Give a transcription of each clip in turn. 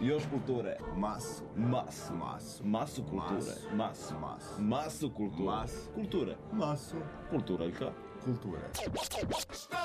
Još kulture. Masu. Masu. Masu. Masu kulture. Masu. Masu. Masu. Kulture. Masu. Kulture. Masu. Kulturaljka. Kulture. Što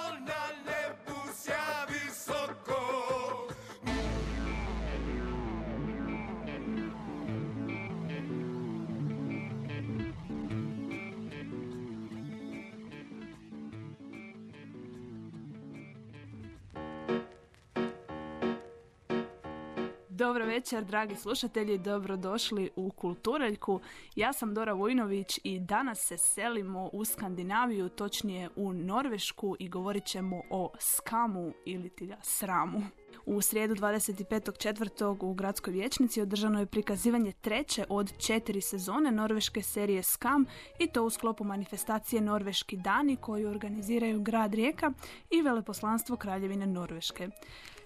Dobro večer, dragi slušatelji, dobrodošli u Kulturaljku. Ja sam Dora Vujnović i danas se selimo u Skandinaviju, točnije u Norvešku i govorit ćemo o skamu ili ti ga sramu. U srijedu 25.4. u gradskoj vječnici održano je prikazivanje treće od četiri sezone norveške serije Skam i to u sklopu manifestacije Norveški dani koju organiziraju grad Rijeka i veleposlanstvo Kraljevine Norveške.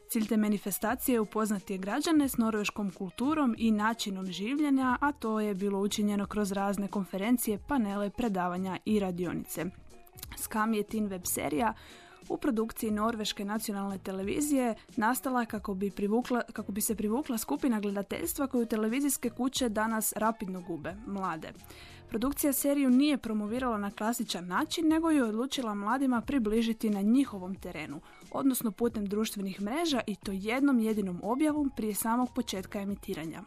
Cilj te manifestacije je upoznati je građane s norveškom kulturom i načinom življenja, a to je bilo učinjeno kroz razne konferencije, panele, predavanja i radionice. Skam je teen web serija u produkciji Norveške nacionalne televizije nastala kako bi, privukla, kako bi se privukla skupina gledateljstva koju televizijske kuće danas rapidno gube, mlade. Produkcija seriju nije promovirala na klasičan način, nego ju je odlučila mladima približiti na njihovom terenu, odnosno putem društvenih mreža i to jednom jedinom objavom prije samog početka emitiranja.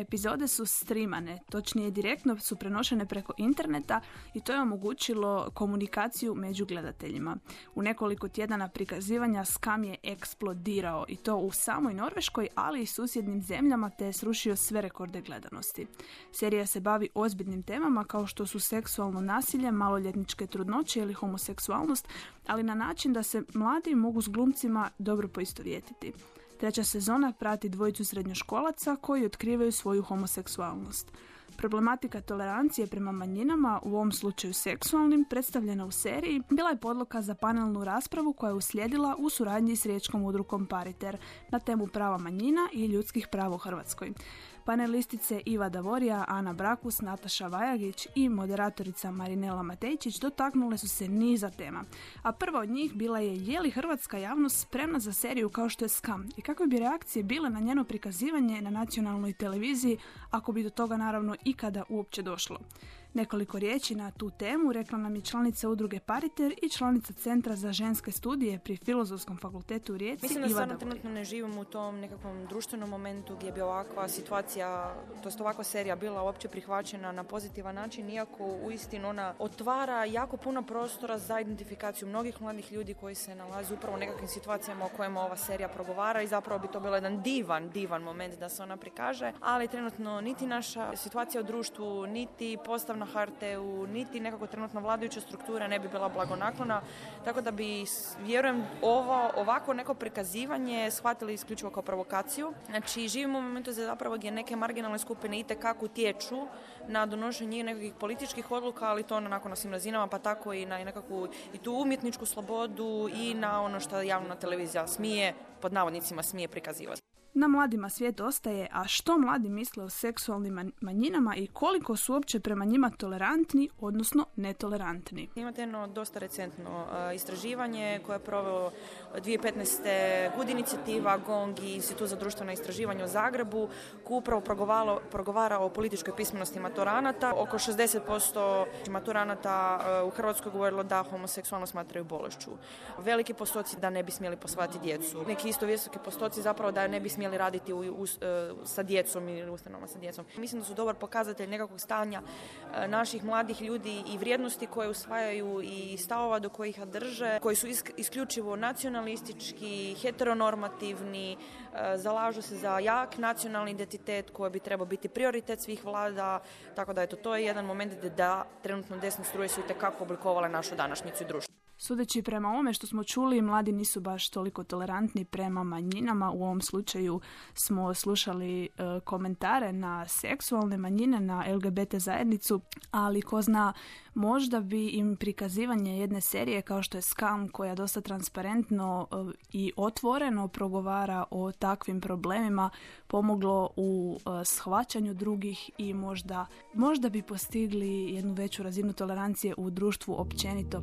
Epizode su streamane, točnije direktno su prenošene preko interneta i to je omogućilo komunikaciju među gledateljima. U nekoliko tjedana prikazivanja Skam je eksplodirao i to u samoj Norveškoj, ali i susjednim zemljama te je srušio sve rekorde gledanosti. Serija se bavi ozbiljnim temama kao što su seksualno nasilje, maloljetničke trudnoće ili homoseksualnost, ali na način da se mladi mogu s glumcima dobro poistovjetiti. Treća sezona prati dvojicu srednjoškolaca koji otkrivaju svoju homoseksualnost. Problematika tolerancije prema manjinama, u ovom slučaju seksualnim, predstavljena u seriji, bila je podloka za panelnu raspravu koja je uslijedila u suradnji s riječkom udrukom Pariter na temu prava manjina i ljudskih prava u Hrvatskoj. Panelistice Iva Davorija, Ana Brakus, Nataša Vajagić i moderatorica Marinela Matejčić dotaknule su se niza tema. A prva od njih bila je je li hrvatska javnost spremna za seriju kao što je Skam i kakve bi reakcije bile na njeno prikazivanje na nacionalnoj televiziji ako bi do toga naravno ikada uopće došlo. Nekoliko riječi na tu temu rekla nam je članica udruge Pariter i članica Centra za ženske studije pri Filozofskom fakultetu u Rijeci Mislim da stvarno trenutno ne živimo u tom nekakvom društvenom momentu gdje bi ovakva situacija, to ovakva serija bila uopće prihvaćena na pozitivan način, iako uistinu ona otvara jako puno prostora za identifikaciju mnogih mladih ljudi koji se nalaze upravo u nekakvim situacijama o kojima ova serija progovara i zapravo bi to bilo jedan divan, divan moment da se ona prikaže, ali trenutno niti naša situacija u društvu, niti postav na HRT-u, niti nekako trenutno vladajuća struktura ne bi bila blagonaklona, tako da bi, vjerujem, ovo, ovako neko prikazivanje shvatili isključivo kao provokaciju. Znači, živimo u momentu za zapravo gdje neke marginalne skupine itekako utječu na donošenje nekakvih političkih odluka, ali to onako na svim razinama, pa tako i na nekakvu i tu umjetničku slobodu i na ono što javna televizija smije, pod navodnicima smije prikazivati. Na mladima svijet ostaje, a što mladi misle o seksualnim man- manjinama i koliko su uopće prema njima tolerantni, odnosno netolerantni. Imate jedno dosta recentno istraživanje koje je proveo 2015. Good inicijativa GONG i Institut za društveno istraživanje u Zagrebu koji upravo progovara o političkoj pismenosti maturanata. Oko 60% maturanata u Hrvatskoj govorilo da homoseksualno smatraju bolešću. Veliki postoci da ne bi smjeli posvati djecu. Neki isto visoki postoci zapravo da ne bi raditi u, u- uh, sa djecom ili ustanovama sa djecom. Mislim da su dobar pokazatelj nekakvog stanja uh, naših mladih ljudi i vrijednosti koje usvajaju i stavova do kojih drže, koji su isk- isključivo nacionalistički, heteronormativni, e, zalažu se za jak nacionalni identitet koji bi trebao biti prioritet svih vlada, tako da eto, to je jedan moment da trenutno desne struje su itekako oblikovale našu današnjicu i društvo. Sudeći prema ovome što smo čuli, mladi nisu baš toliko tolerantni prema manjinama. U ovom slučaju smo slušali e, komentare na seksualne manjine, na LGBT zajednicu, ali ko zna, možda bi im prikazivanje jedne serije kao što je Skam, koja dosta transparentno e, i otvoreno progovara o takvim problemima, pomoglo u e, shvaćanju drugih i možda, možda bi postigli jednu veću razinu tolerancije u društvu općenito.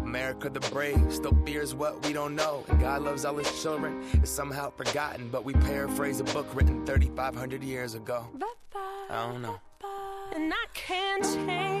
America the brave still fears what we don't know. And God loves all his children. It's somehow forgotten, but we paraphrase a book written 3,500 years ago. I don't know. and I can't change.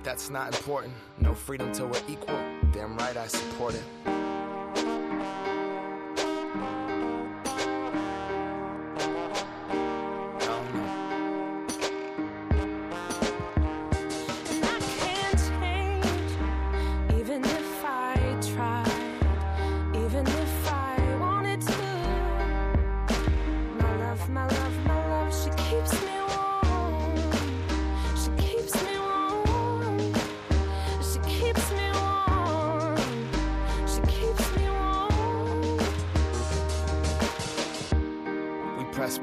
but that's not important. No freedom till we're equal. Damn right I support it.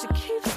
She keeps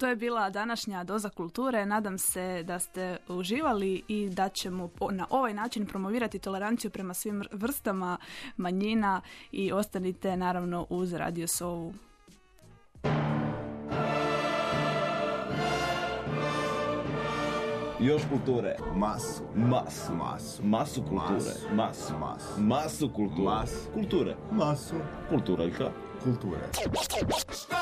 To je bila današnja doza kulture. Nadam se da ste uživali i da ćemo na ovaj način promovirati toleranciju prema svim vrstama manjina i ostanite naravno uz Radio Sovu. Još kulture. Masu. Masu. Masu. Masu kulture. Masu. Masu. Masu. Masu kulture. Masu. Kulture. Masu. Kulturaljka. Kulture. Što